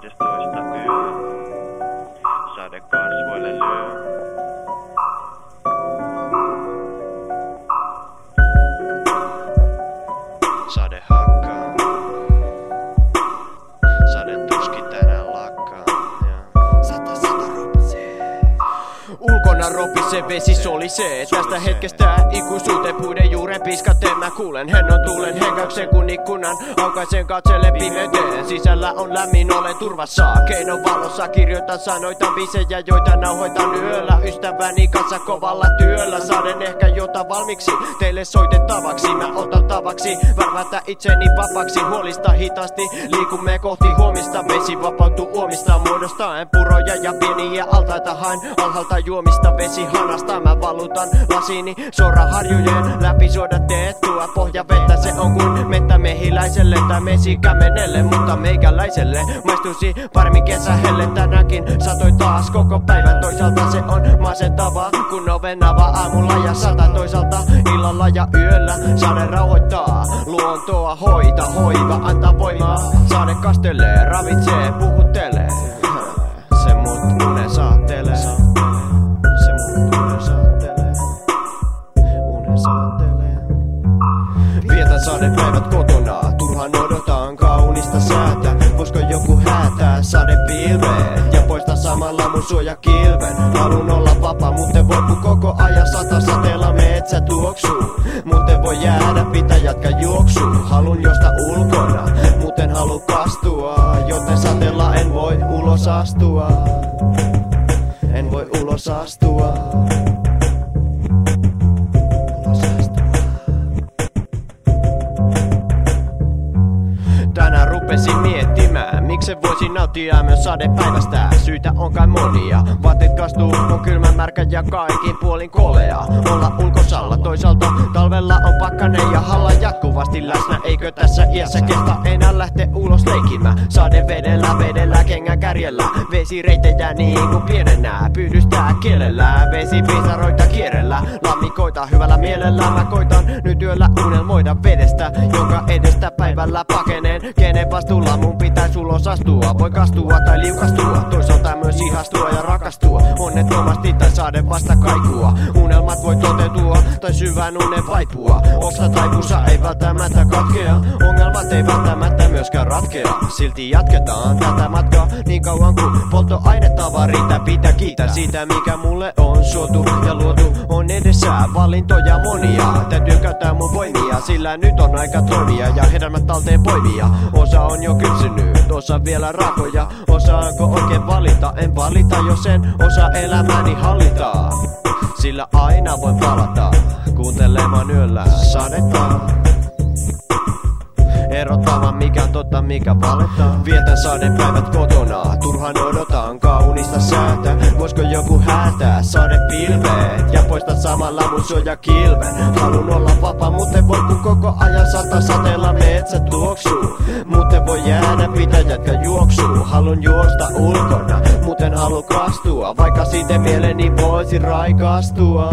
blir det största bön. Sa det gasvålelön. Ulkona ropisee vesi solisee Tästä hetkestä ikuisuuteen puiden juuren piskateen Mä kuulen. Hennon tuulen henkäyksen kun ikkunan Aukaisen katselle pimeyteen Sisällä on lämmin, olen turvassa. Keinon valossa kirjoitan sanoita bisejä Joita nauhoitan yöllä. Ystäväni kanssa kovalla työllä. Saaden ehkä jota valmiiksi Teille soitettavaksi. Mä otan tavaksi Värvätä itseni vapaksi. Huolista hitaasti Liikumme kohti huomista. Vesi vapautuu uomista. Muodostaen puroja ja pieniä altaita hain Alhaalta juomista vesi hanasta Mä valutan lasini soraharjujen läpi suodatettua Pohjavettä se on kuin mettä mehiläiselle tai mesikämenelle Mutta meikäläiselle. Maistuisi paremmin kesähelle. Tänäänkin satoi taas koko päivän. Toisaalta se on masentavaa kun oven avaa aamulla ja sata. Toisaalta illalla ja yöllä saade rauhoittaa. Luontoa hoita, hoiva, antaa voimaa. Saade kastelee, ravitsee, puhuttelee. Se mut unen saattelee Sadepäivät kotona, turhaan odotan kaunista säätä Voisiko joku häätää sadepilveet ja poista samalla mun suojakilven. Haluun olla vapaa, muuten voi kun koko ajan sata sateella metsä tuoksuu. Muuten voi jäädä, pitää jatka juoksu Halun josta ulkona, muuten halu kastua Joten sateella en voi ulos astua. En voi ulos astua rupesin miettimään, miksi voisin nauttia myös sadepäivästä. Syitä on kai monia. Vaatteet kastuu, on kylmä märkä ja kaikin puolin kolea. Olla ulkosalla toisaalta talvella on pakkanen ja halla jatkuvasti läsnä. Eikö tässä iässä kestä enää lähte ulos leikimään? Sade vedellä, vedellä, kengän kärjellä. Vesireitejä niin kuin pienenä. Pyydystää kielellä, vesi pisaroita kierrellä. Lammikoita hyvällä mielellä mä koitan nyt yöllä unelmoida vedestä, jonka edestä päivällä pakeneen. Kenen vastuulla mun pitäis ulos astua Voi kastua tai liukastua Toisaalta myös ihastua ja rakastua Onnettomasti tai saada vasta kaikua Unelmat voi toteutua tai syvään unen vaipua Oksa tai pusa ei välttämättä katkea Ongelmat ei välttämättä myöskään ratkea Silti jatketaan tätä matkaa Niin kauan kuin polttoainetta riittää Pitää kiittää siitä mikä mulle on suotu ja luotu. On edessä valintoja monia. Täytyy käyttää mun voimia Sillä nyt on aika toimia ja hedelmät talteen poimia. Osa on jo kypsynyt, osa vielä rakoja Osaanko oikein valita, en valita jos en osaa elämäni hallita. Sillä aina voin palata Kuuntelemaan yöllä sadetta Erottava mikä totta, mikä valetta. Vietän sadepäivät kotona, turhaan odotan kaunista säätä. Voisiko joku häätää sadepilveet ja poista samalla mun suojakilven Halun olla vapaa, muuten voi kun koko ajan sata sateella metsä tuoksuu. Muuten voi jäädä, pitää jatka juoksuu. Halun juosta ulkona, muuten halu kastua. Vaikka siitä mieleni voisi raikastua